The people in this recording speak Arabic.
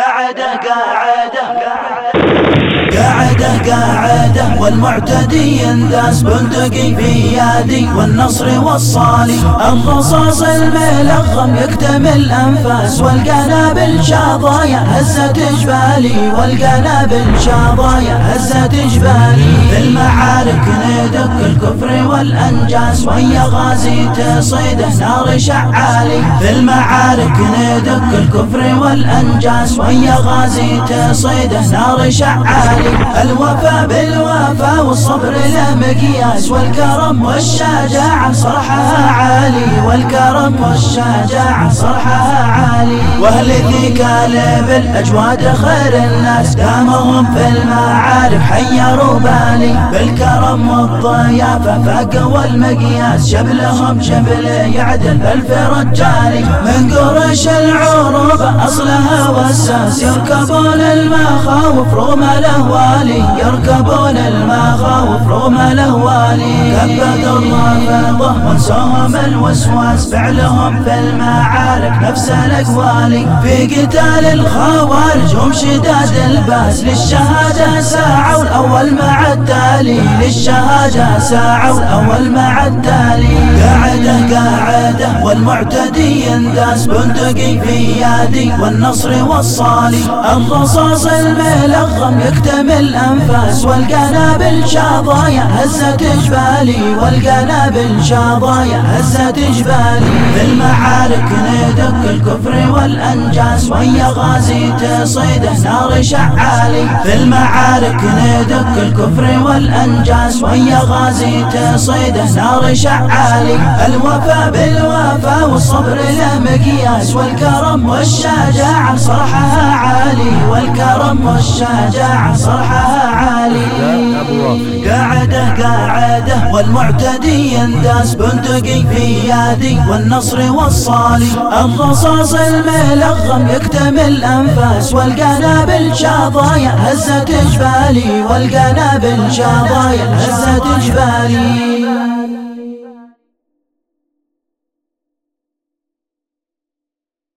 قاعدة قاعدة. قاعدة قاعدة والمعتدي ينداس بندقي في يدي والنصر والصالي. الرصاص الملغم يكتمل أنفاس والقنابل شظايا هزت جبالي والقنابل شظايا هزت جبالي في المعارك ندق الكفر والأنجاس ويا غازي تصيده نار شعالي. في المعارك ندق الكفر والأنجاس ويا غازي تصيده نار شعالي. الوفا بالوفا والصبر لا مقياس والكرم والشجاعة صرحها عالي والكرم والشجاعة صرحها عالي وأهل ذي كالب الاجواد خير الناس دامهم في المعارف حيروا بالي بالكرم والضيافة فاقوا المقياس شبلهم شبل يعدل الف رجالي من قرش العروب أصلها والساس يركبون المخاوف رغم الأهوالي يركبون المخاوف رغم الاهوالي كبد الرافضه ونسوهم الوسواس. فعلهم في المعارك نفس الاقوالي في قتال الخوارج هم شداد الباس. للشهادة ساعه الأول مع التالي. للشهادة ساعه الأول مع التالي. قاعدة قاعدة والمعتدي ينداس. بندقي في يدي والنصر والصالي. الرصاص الملغم يكتمل أنفاس والقنابل شظايا هزت جبالي والقنابل شظايا هزت جبالي في المعارك ندق الكفر والأنجاس ويا غازي تصيده نار شعالي. في المعارك ندق الكفر والأنجاس ويا غازي تصيده نار شعالي. الوفا بالوفا والصبر لا مقياس والكرم والشجاعة صرحها عالي. والكرم والشجاعة صرحها عالي. قاعدة قاعدة والمعتدي ينداس بندقي في يدي والنصر والصالي. الرصاص الملغم يكتمل أنفاس والقنابل شظايا هزت جبالي والقنابل شظايا هزت جبالي